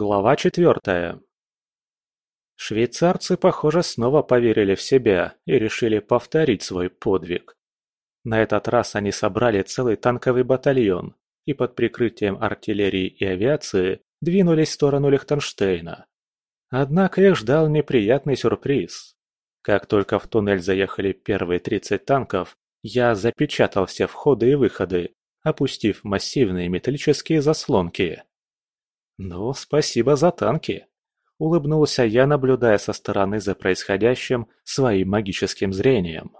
Глава четвертая. Швейцарцы, похоже, снова поверили в себя и решили повторить свой подвиг. На этот раз они собрали целый танковый батальон и под прикрытием артиллерии и авиации двинулись в сторону Лихтенштейна. Однако их ждал неприятный сюрприз. Как только в туннель заехали первые 30 танков, я запечатал все входы и выходы, опустив массивные металлические заслонки. «Ну, спасибо за танки!» – улыбнулся я, наблюдая со стороны за происходящим своим магическим зрением.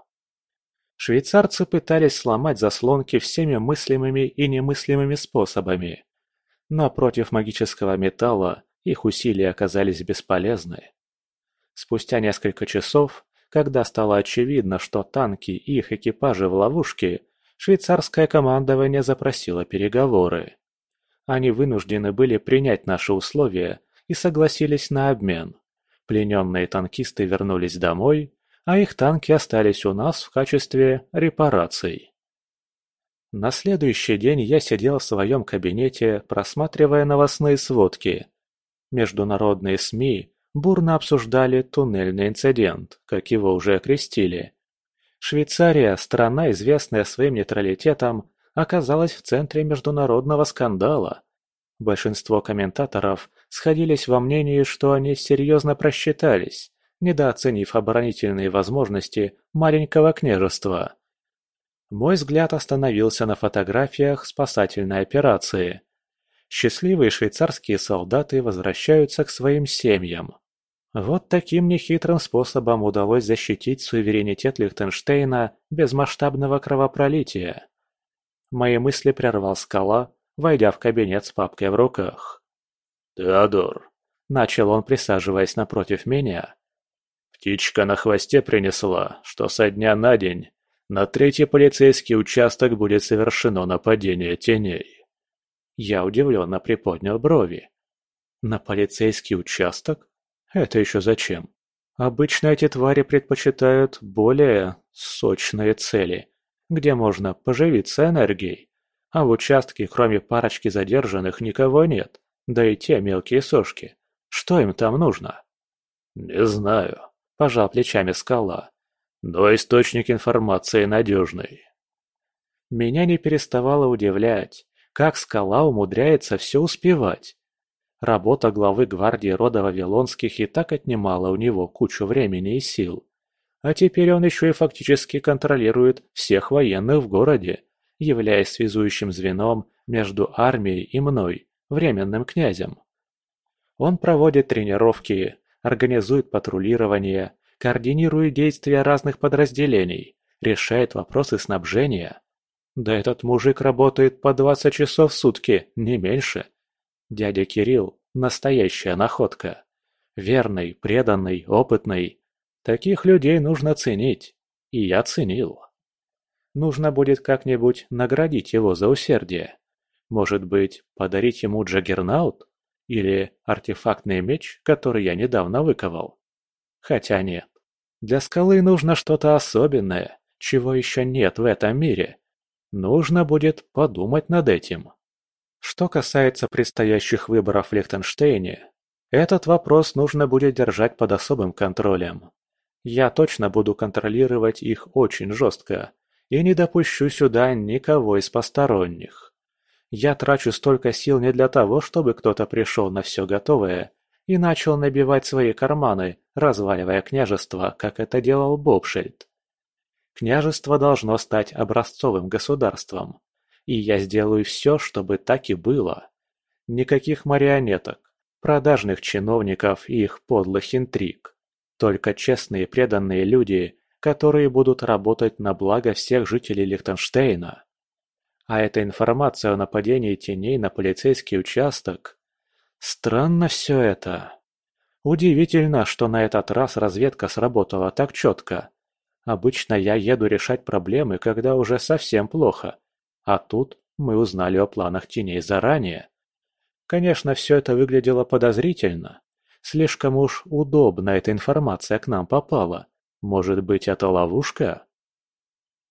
Швейцарцы пытались сломать заслонки всеми мыслимыми и немыслимыми способами. Но против магического металла их усилия оказались бесполезны. Спустя несколько часов, когда стало очевидно, что танки и их экипажи в ловушке, швейцарское командование запросило переговоры. Они вынуждены были принять наши условия и согласились на обмен. Плененные танкисты вернулись домой, а их танки остались у нас в качестве репараций. На следующий день я сидел в своем кабинете, просматривая новостные сводки. Международные СМИ бурно обсуждали туннельный инцидент, как его уже окрестили. Швейцария, страна, известная своим нейтралитетом, оказалась в центре международного скандала. Большинство комментаторов сходились во мнении, что они серьезно просчитались, недооценив оборонительные возможности маленького княжества. Мой взгляд остановился на фотографиях спасательной операции. Счастливые швейцарские солдаты возвращаются к своим семьям. Вот таким нехитрым способом удалось защитить суверенитет Лихтенштейна без масштабного кровопролития. Мои мысли прервал скала, войдя в кабинет с папкой в руках. «Теодор», — начал он, присаживаясь напротив меня, — «птичка на хвосте принесла, что со дня на день на третий полицейский участок будет совершено нападение теней». Я удивленно приподнял брови. «На полицейский участок? Это еще зачем? Обычно эти твари предпочитают более сочные цели, где можно поживиться энергией. А в участке, кроме парочки задержанных, никого нет, да и те мелкие сошки. Что им там нужно? Не знаю, пожал плечами скала. Но источник информации надежный. Меня не переставало удивлять, как скала умудряется все успевать. Работа главы гвардии рода Вавилонских и так отнимала у него кучу времени и сил. А теперь он еще и фактически контролирует всех военных в городе, являясь связующим звеном между армией и мной, временным князем. Он проводит тренировки, организует патрулирование, координирует действия разных подразделений, решает вопросы снабжения. Да этот мужик работает по 20 часов в сутки, не меньше. Дядя Кирилл – настоящая находка. Верный, преданный, опытный. Таких людей нужно ценить. И я ценил. Нужно будет как-нибудь наградить его за усердие. Может быть, подарить ему джаггернаут? Или артефактный меч, который я недавно выковал? Хотя нет. Для скалы нужно что-то особенное, чего еще нет в этом мире. Нужно будет подумать над этим. Что касается предстоящих выборов в Лихтенштейне, этот вопрос нужно будет держать под особым контролем. Я точно буду контролировать их очень жестко и не допущу сюда никого из посторонних. Я трачу столько сил не для того, чтобы кто-то пришел на все готовое и начал набивать свои карманы, разваливая княжество, как это делал Бобшельд. Княжество должно стать образцовым государством, и я сделаю все, чтобы так и было. Никаких марионеток, продажных чиновников и их подлых интриг. Только честные преданные люди, которые будут работать на благо всех жителей Лихтенштейна. А эта информация о нападении теней на полицейский участок... Странно все это. Удивительно, что на этот раз разведка сработала так четко. Обычно я еду решать проблемы, когда уже совсем плохо, а тут мы узнали о планах теней заранее. Конечно, все это выглядело подозрительно. Слишком уж удобно эта информация к нам попала. Может быть, это ловушка?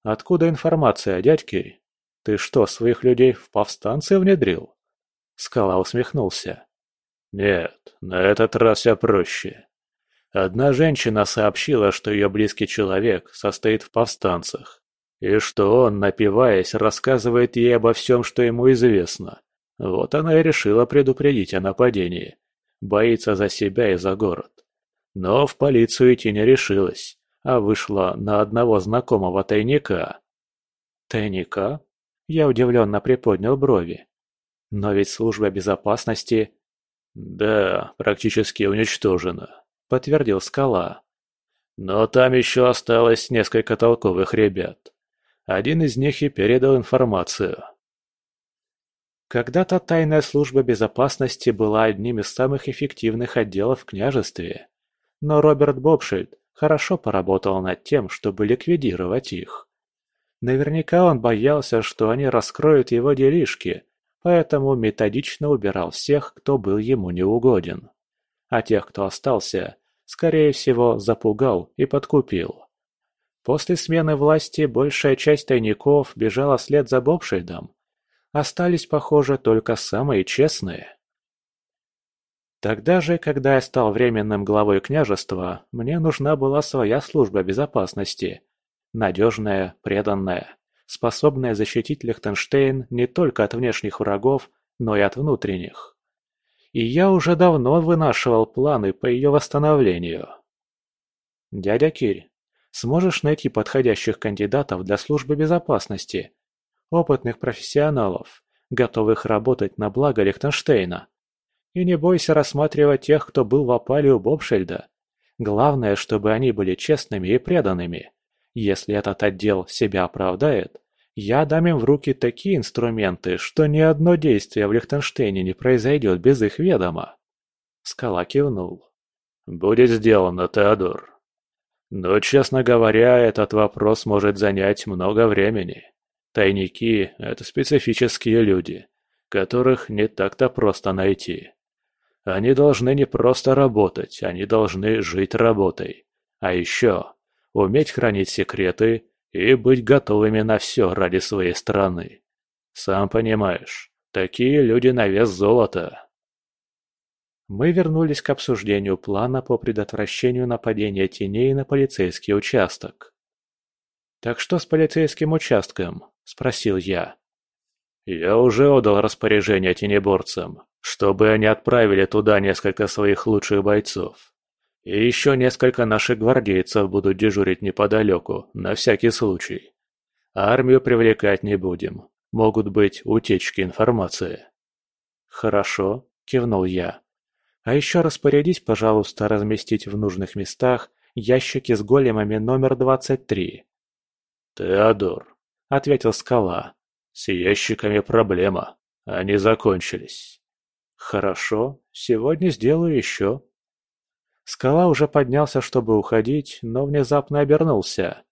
Откуда информация, дядьки? Ты что, своих людей в повстанцы внедрил? Скала усмехнулся. Нет, на этот раз все проще. Одна женщина сообщила, что ее близкий человек состоит в повстанцах, и что он, напиваясь, рассказывает ей обо всем, что ему известно. Вот она и решила предупредить о нападении. Боится за себя и за город. Но в полицию идти не решилась, а вышла на одного знакомого тайника. Тайника? Я удивленно приподнял брови. Но ведь служба безопасности... Да, практически уничтожена, подтвердил Скала. Но там еще осталось несколько толковых ребят. Один из них и передал информацию. Когда-то тайная служба безопасности была одним из самых эффективных отделов в княжестве. Но Роберт Бобшильд хорошо поработал над тем, чтобы ликвидировать их. Наверняка он боялся, что они раскроют его делишки, поэтому методично убирал всех, кто был ему неугоден. А тех, кто остался, скорее всего, запугал и подкупил. После смены власти большая часть тайников бежала вслед за Бобшильдом. Остались, похоже, только самые честные. Тогда же, когда я стал временным главой княжества, мне нужна была своя служба безопасности. Надежная, преданная, способная защитить Лихтенштейн не только от внешних врагов, но и от внутренних. И я уже давно вынашивал планы по ее восстановлению. «Дядя Кирь, сможешь найти подходящих кандидатов для службы безопасности? Опытных профессионалов, готовых работать на благо Лихтенштейна?» И не бойся рассматривать тех, кто был в опале у Бобшельда. Главное, чтобы они были честными и преданными. Если этот отдел себя оправдает, я дам им в руки такие инструменты, что ни одно действие в Лихтенштейне не произойдет без их ведома. Скала кивнул. «Будет сделано, Теодор. Но, честно говоря, этот вопрос может занять много времени. Тайники – это специфические люди, которых не так-то просто найти. Они должны не просто работать, они должны жить работой. А еще уметь хранить секреты и быть готовыми на все ради своей страны. Сам понимаешь, такие люди на вес золота. Мы вернулись к обсуждению плана по предотвращению нападения теней на полицейский участок. «Так что с полицейским участком?» – спросил я. «Я уже отдал распоряжение тенеборцам чтобы они отправили туда несколько своих лучших бойцов. И еще несколько наших гвардейцев будут дежурить неподалеку, на всякий случай. Армию привлекать не будем. Могут быть утечки информации. Хорошо, кивнул я. А еще распорядись, пожалуйста, разместить в нужных местах ящики с големами номер 23. Теодор, ответил скала. С ящиками проблема. Они закончились. «Хорошо, сегодня сделаю еще». Скала уже поднялся, чтобы уходить, но внезапно обернулся.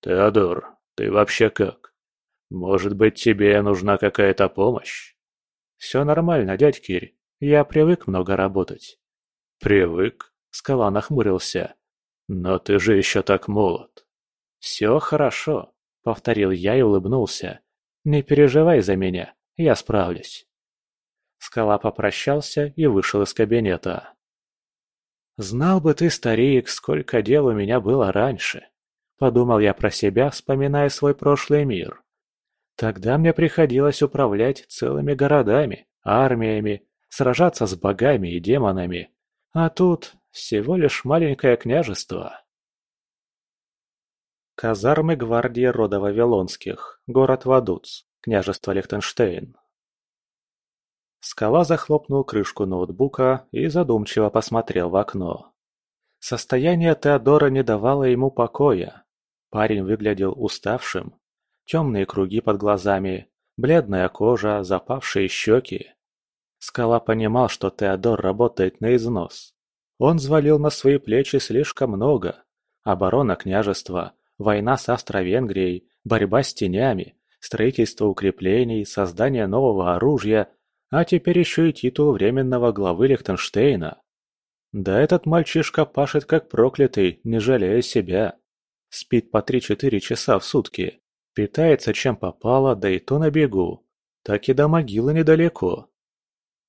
«Теодор, ты вообще как? Может быть, тебе нужна какая-то помощь?» «Все нормально, дядь Кирь. Я привык много работать». «Привык?» — Скала нахмурился. «Но ты же еще так молод». «Все хорошо», — повторил я и улыбнулся. «Не переживай за меня, я справлюсь». Скала попрощался и вышел из кабинета. «Знал бы ты, старик, сколько дел у меня было раньше», — подумал я про себя, вспоминая свой прошлый мир. Тогда мне приходилось управлять целыми городами, армиями, сражаться с богами и демонами, а тут всего лишь маленькое княжество. Казармы гвардии рода Вавилонских, город Вадуц, княжество Лихтенштейн. Скала захлопнул крышку ноутбука и задумчиво посмотрел в окно. Состояние Теодора не давало ему покоя. Парень выглядел уставшим. Темные круги под глазами, бледная кожа, запавшие щеки. Скала понимал, что Теодор работает на износ. Он взвалил на свои плечи слишком много. Оборона княжества, война с Австро-Венгрией, борьба с тенями, строительство укреплений, создание нового оружия – а теперь еще и титул временного главы Лихтенштейна. Да этот мальчишка пашет как проклятый, не жалея себя. Спит по 3-4 часа в сутки. Питается чем попало, да и то на бегу. Так и до могилы недалеко.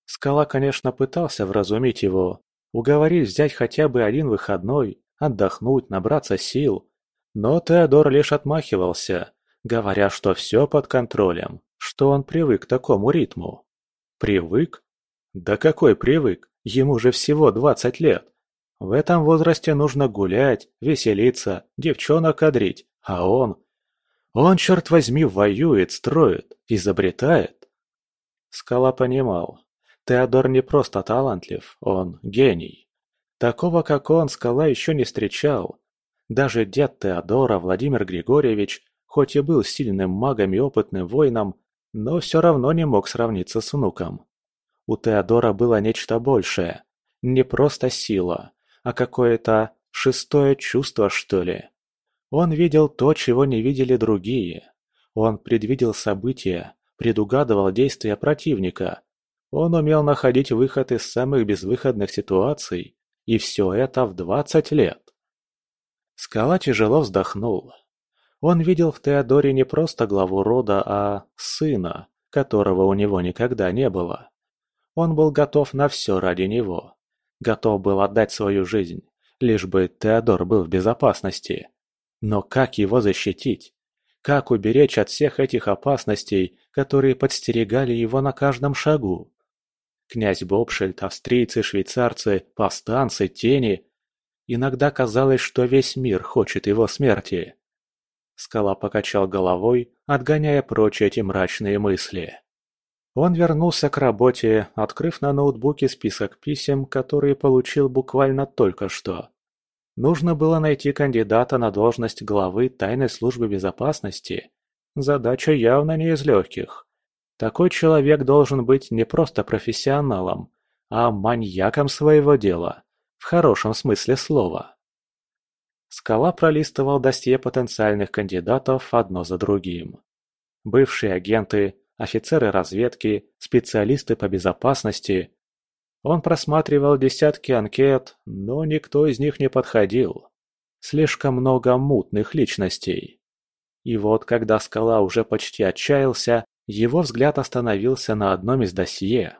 Скала, конечно, пытался вразумить его, уговорить взять хотя бы один выходной, отдохнуть, набраться сил. Но Теодор лишь отмахивался, говоря, что все под контролем, что он привык к такому ритму. Привык? Да какой привык? Ему же всего двадцать лет. В этом возрасте нужно гулять, веселиться, девчонок кадрить, а он... Он, черт возьми, воюет, строит, изобретает. Скала понимал. Теодор не просто талантлив, он гений. Такого, как он, Скала еще не встречал. Даже дед Теодора, Владимир Григорьевич, хоть и был сильным магом и опытным воином, но все равно не мог сравниться с внуком. У Теодора было нечто большее. Не просто сила, а какое-то шестое чувство, что ли. Он видел то, чего не видели другие. Он предвидел события, предугадывал действия противника. Он умел находить выход из самых безвыходных ситуаций. И все это в двадцать лет. Скала тяжело вздохнул. Он видел в Теодоре не просто главу рода, а сына, которого у него никогда не было. Он был готов на все ради него. Готов был отдать свою жизнь, лишь бы Теодор был в безопасности. Но как его защитить? Как уберечь от всех этих опасностей, которые подстерегали его на каждом шагу? Князь Бобшельд, австрийцы, швейцарцы, повстанцы, тени. Иногда казалось, что весь мир хочет его смерти. Скала покачал головой, отгоняя прочь эти мрачные мысли. Он вернулся к работе, открыв на ноутбуке список писем, которые получил буквально только что. Нужно было найти кандидата на должность главы тайной службы безопасности. Задача явно не из легких. Такой человек должен быть не просто профессионалом, а маньяком своего дела, в хорошем смысле слова. Скала пролистывал досье потенциальных кандидатов одно за другим. Бывшие агенты, офицеры разведки, специалисты по безопасности. Он просматривал десятки анкет, но никто из них не подходил. Слишком много мутных личностей. И вот, когда Скала уже почти отчаялся, его взгляд остановился на одном из досье.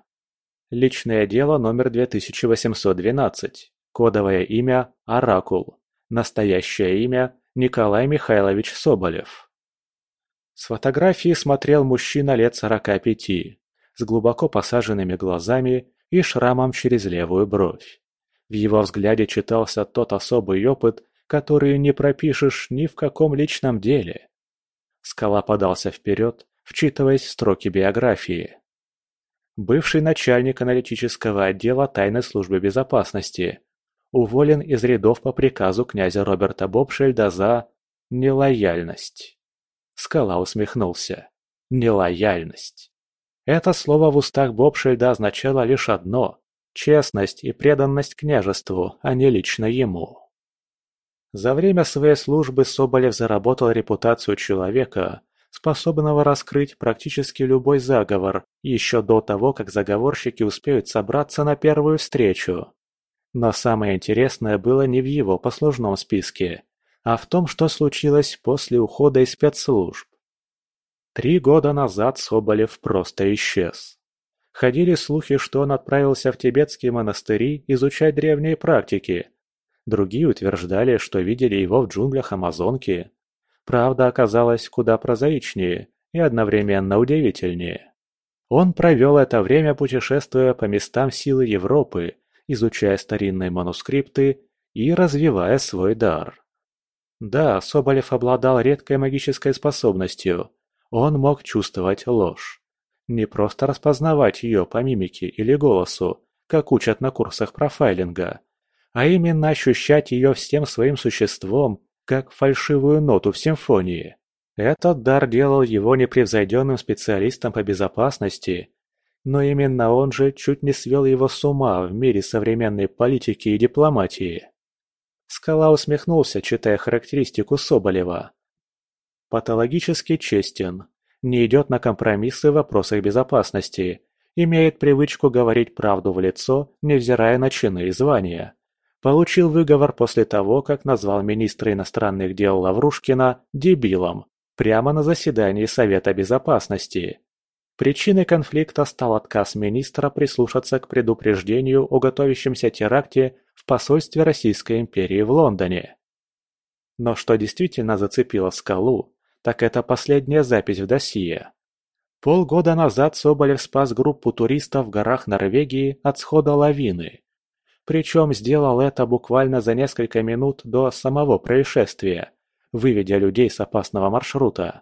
Личное дело номер 2812. Кодовое имя «Оракул». Настоящее имя – Николай Михайлович Соболев. С фотографии смотрел мужчина лет сорока пяти, с глубоко посаженными глазами и шрамом через левую бровь. В его взгляде читался тот особый опыт, который не пропишешь ни в каком личном деле. Скала подался вперед, вчитываясь в строки биографии. Бывший начальник аналитического отдела тайной службы безопасности, уволен из рядов по приказу князя Роберта Бобшельда за нелояльность. Скала усмехнулся. Нелояльность. Это слово в устах Бобшельда означало лишь одно – честность и преданность княжеству, а не лично ему. За время своей службы Соболев заработал репутацию человека, способного раскрыть практически любой заговор еще до того, как заговорщики успеют собраться на первую встречу. Но самое интересное было не в его послужном списке, а в том, что случилось после ухода из спецслужб. Три года назад Соболев просто исчез. Ходили слухи, что он отправился в тибетские монастыри изучать древние практики. Другие утверждали, что видели его в джунглях Амазонки. Правда оказалась куда прозаичнее и одновременно удивительнее. Он провел это время, путешествуя по местам силы Европы изучая старинные манускрипты и развивая свой дар. Да, Соболев обладал редкой магической способностью. Он мог чувствовать ложь. Не просто распознавать ее по мимике или голосу, как учат на курсах профайлинга, а именно ощущать ее всем своим существом, как фальшивую ноту в симфонии. Этот дар делал его непревзойденным специалистом по безопасности но именно он же чуть не свел его с ума в мире современной политики и дипломатии. Скала усмехнулся, читая характеристику Соболева. Патологически честен, не идет на компромиссы в вопросах безопасности, имеет привычку говорить правду в лицо, невзирая на чины и звания. Получил выговор после того, как назвал министра иностранных дел Лаврушкина «дебилом» прямо на заседании Совета Безопасности. Причиной конфликта стал отказ министра прислушаться к предупреждению о готовящемся теракте в посольстве Российской империи в Лондоне. Но что действительно зацепило скалу, так это последняя запись в досье. Полгода назад Соболев спас группу туристов в горах Норвегии от схода лавины. Причем сделал это буквально за несколько минут до самого происшествия, выведя людей с опасного маршрута.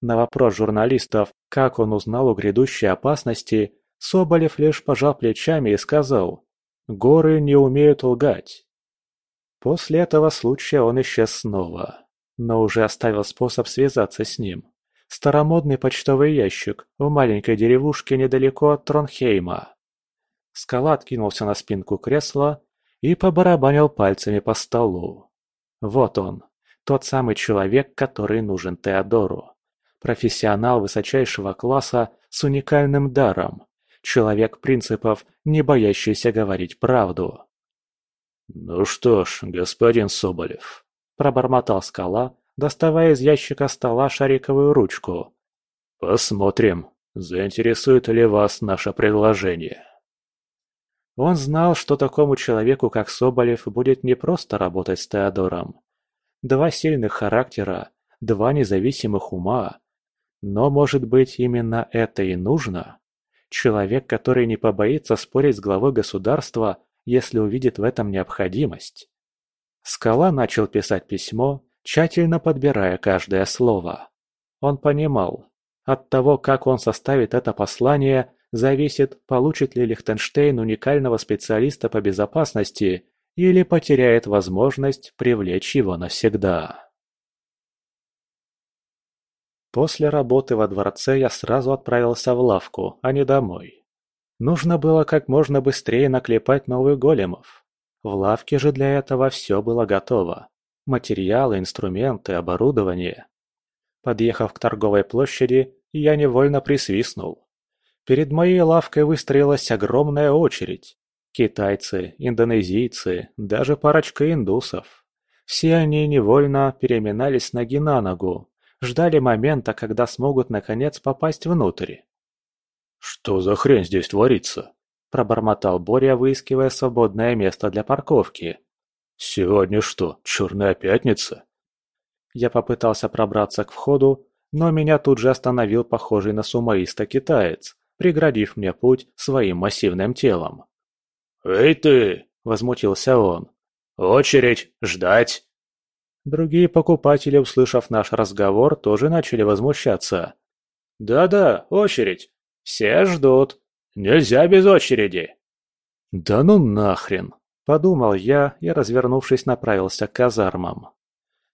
На вопрос журналистов, как он узнал о грядущей опасности, Соболев лишь пожал плечами и сказал «Горы не умеют лгать». После этого случая он исчез снова, но уже оставил способ связаться с ним. Старомодный почтовый ящик в маленькой деревушке недалеко от Тронхейма. Скала откинулся на спинку кресла и побарабанил пальцами по столу. Вот он, тот самый человек, который нужен Теодору. Профессионал высочайшего класса с уникальным даром. Человек принципов, не боящийся говорить правду. «Ну что ж, господин Соболев», – пробормотал скала, доставая из ящика стола шариковую ручку. «Посмотрим, заинтересует ли вас наше предложение». Он знал, что такому человеку, как Соболев, будет не просто работать с Теодором. Два сильных характера, два независимых ума, но, может быть, именно это и нужно? Человек, который не побоится спорить с главой государства, если увидит в этом необходимость. Скала начал писать письмо, тщательно подбирая каждое слово. Он понимал, от того, как он составит это послание, зависит, получит ли Лихтенштейн уникального специалиста по безопасности или потеряет возможность привлечь его навсегда. После работы во дворце я сразу отправился в лавку, а не домой. Нужно было как можно быстрее наклепать новых големов. В лавке же для этого все было готово. Материалы, инструменты, оборудование. Подъехав к торговой площади, я невольно присвистнул. Перед моей лавкой выстроилась огромная очередь. Китайцы, индонезийцы, даже парочка индусов. Все они невольно переминались ноги на ногу, ждали момента, когда смогут наконец попасть внутрь. «Что за хрень здесь творится?» – пробормотал Боря, выискивая свободное место для парковки. «Сегодня что, черная пятница?» Я попытался пробраться к входу, но меня тут же остановил похожий на сумоиста китаец, преградив мне путь своим массивным телом. «Эй ты!» – возмутился он. «Очередь! Ждать!» Другие покупатели, услышав наш разговор, тоже начали возмущаться. «Да-да, очередь! Все ждут! Нельзя без очереди!» «Да ну нахрен!» – подумал я и, развернувшись, направился к казармам.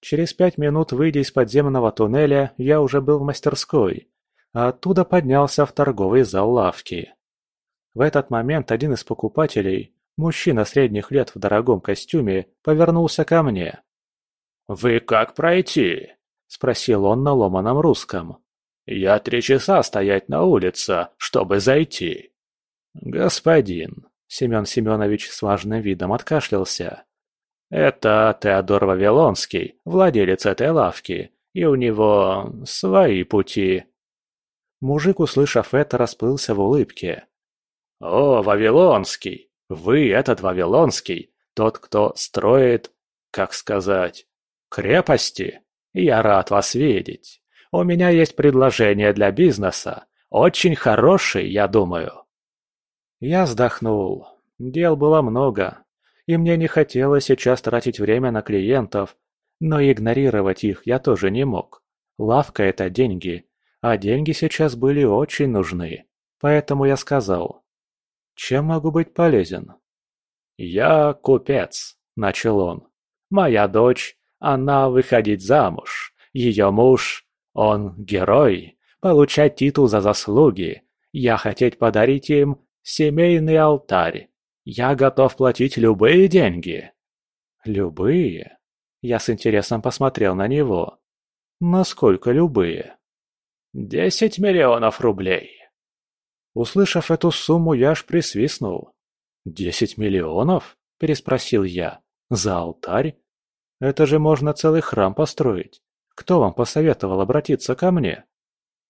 Через пять минут, выйдя из подземного туннеля, я уже был в мастерской, а оттуда поднялся в торговый зал лавки. В этот момент один из покупателей, мужчина средних лет в дорогом костюме, повернулся ко мне. «Вы как пройти?» – спросил он на ломаном русском. «Я три часа стоять на улице, чтобы зайти». «Господин», – Семен Семенович с важным видом откашлялся. «Это Теодор Вавилонский, владелец этой лавки, и у него свои пути». Мужик, услышав это, расплылся в улыбке. «О, Вавилонский! Вы этот Вавилонский, тот, кто строит, как сказать, крепости? Я рад вас видеть. У меня есть предложение для бизнеса. Очень хороший, я думаю». Я вздохнул. Дел было много, и мне не хотелось сейчас тратить время на клиентов, но игнорировать их я тоже не мог. Лавка – это деньги, а деньги сейчас были очень нужны. Поэтому я сказал, чем могу быть полезен? «Я купец», – начал он. «Моя дочь она выходит замуж. Ее муж, он герой, получать титул за заслуги. Я хотеть подарить им семейный алтарь. Я готов платить любые деньги. Любые? Я с интересом посмотрел на него. Насколько любые? Десять миллионов рублей. Услышав эту сумму, я аж присвистнул. «Десять миллионов?» – переспросил я. «За алтарь? Это же можно целый храм построить. Кто вам посоветовал обратиться ко мне?»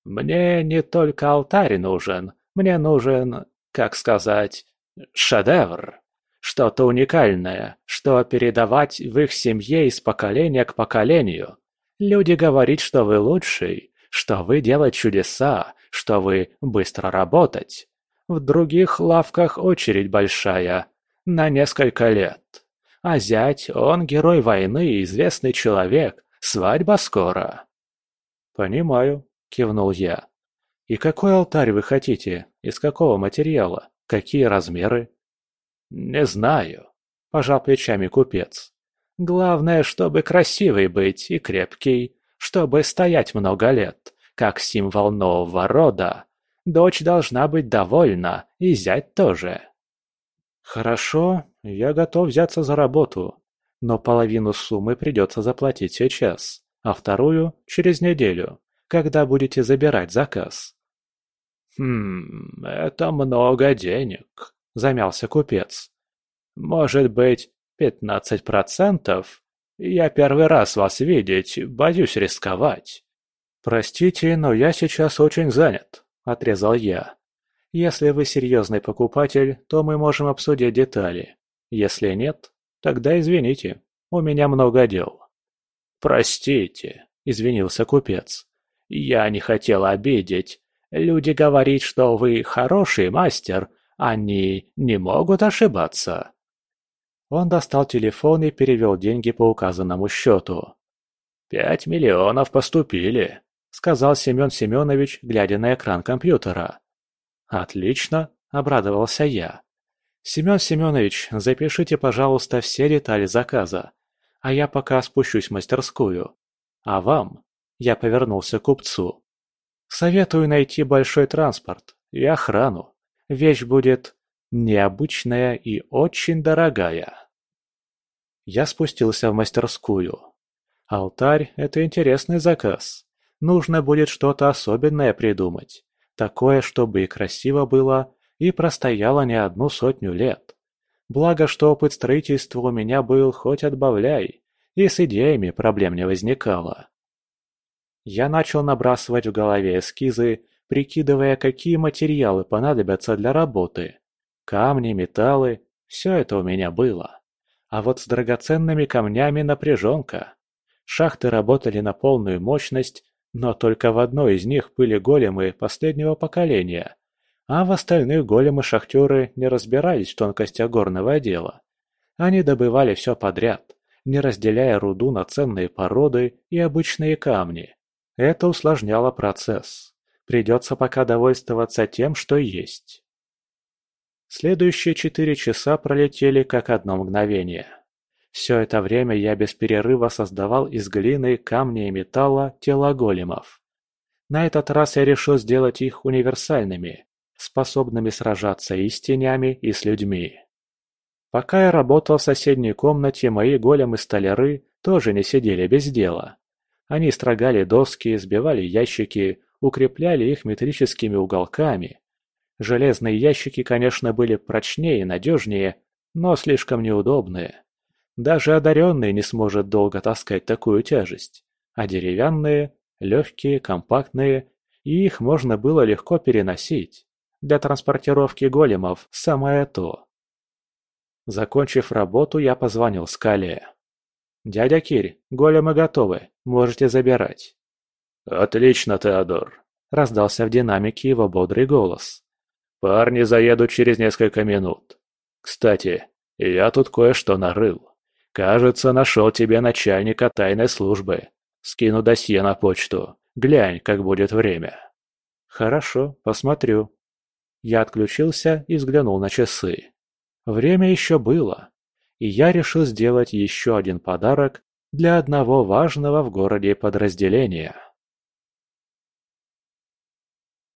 Мне не только алтарь нужен, мне нужен, как сказать, шедевр. Что-то уникальное, что передавать в их семье из поколения к поколению. Люди говорят, что вы лучший, что вы делать чудеса, что вы быстро работать. В других лавках очередь большая, на несколько лет. А зять, он герой войны и известный человек, свадьба скоро. «Понимаю», — кивнул я. «И какой алтарь вы хотите? Из какого материала? Какие размеры?» «Не знаю», – пожал плечами купец. «Главное, чтобы красивый быть и крепкий, чтобы стоять много лет, как символ нового рода. Дочь должна быть довольна, и зять тоже». «Хорошо, я готов взяться за работу, но половину суммы придется заплатить сейчас, а вторую – через неделю, когда будете забирать заказ». «Хм, это много денег», замялся купец. «Может быть, пятнадцать процентов? Я первый раз вас видеть, боюсь рисковать». «Простите, но я сейчас очень занят», – отрезал я. «Если вы серьезный покупатель, то мы можем обсудить детали. Если нет, тогда извините, у меня много дел». «Простите», – извинился купец. «Я не хотел обидеть. Люди говорят, что вы хороший мастер, они не могут ошибаться. Он достал телефон и перевел деньги по указанному счету. «Пять миллионов поступили», — сказал Семен Семенович, глядя на экран компьютера. «Отлично», — обрадовался я. «Семен Семенович, запишите, пожалуйста, все детали заказа, а я пока спущусь в мастерскую. А вам?» — я повернулся к купцу. «Советую найти большой транспорт и охрану. Вещь будет необычная и очень дорогая. Я спустился в мастерскую. Алтарь – это интересный заказ. Нужно будет что-то особенное придумать. Такое, чтобы и красиво было, и простояло не одну сотню лет. Благо, что опыт строительства у меня был хоть отбавляй, и с идеями проблем не возникало. Я начал набрасывать в голове эскизы прикидывая, какие материалы понадобятся для работы. Камни, металлы – все это у меня было. А вот с драгоценными камнями напряженка. Шахты работали на полную мощность, но только в одной из них были големы последнего поколения, а в остальных големы-шахтеры не разбирались в тонкостях горного дела. Они добывали все подряд, не разделяя руду на ценные породы и обычные камни. Это усложняло процесс. Придется пока довольствоваться тем, что есть. Следующие четыре часа пролетели как одно мгновение. Все это время я без перерыва создавал из глины, камня и металла тела големов. На этот раз я решил сделать их универсальными, способными сражаться и с тенями, и с людьми. Пока я работал в соседней комнате, мои големы-столяры тоже не сидели без дела. Они строгали доски, сбивали ящики, укрепляли их метрическими уголками. Железные ящики, конечно, были прочнее и надежнее, но слишком неудобные. Даже одаренный не сможет долго таскать такую тяжесть. А деревянные, легкие, компактные, и их можно было легко переносить. Для транспортировки големов самое то. Закончив работу, я позвонил Скале. «Дядя Кирь, големы готовы, можете забирать». «Отлично, Теодор!» – раздался в динамике его бодрый голос. «Парни заедут через несколько минут. Кстати, я тут кое-что нарыл. Кажется, нашел тебе начальника тайной службы. Скину досье на почту. Глянь, как будет время». «Хорошо, посмотрю». Я отключился и взглянул на часы. Время еще было, и я решил сделать еще один подарок для одного важного в городе подразделения.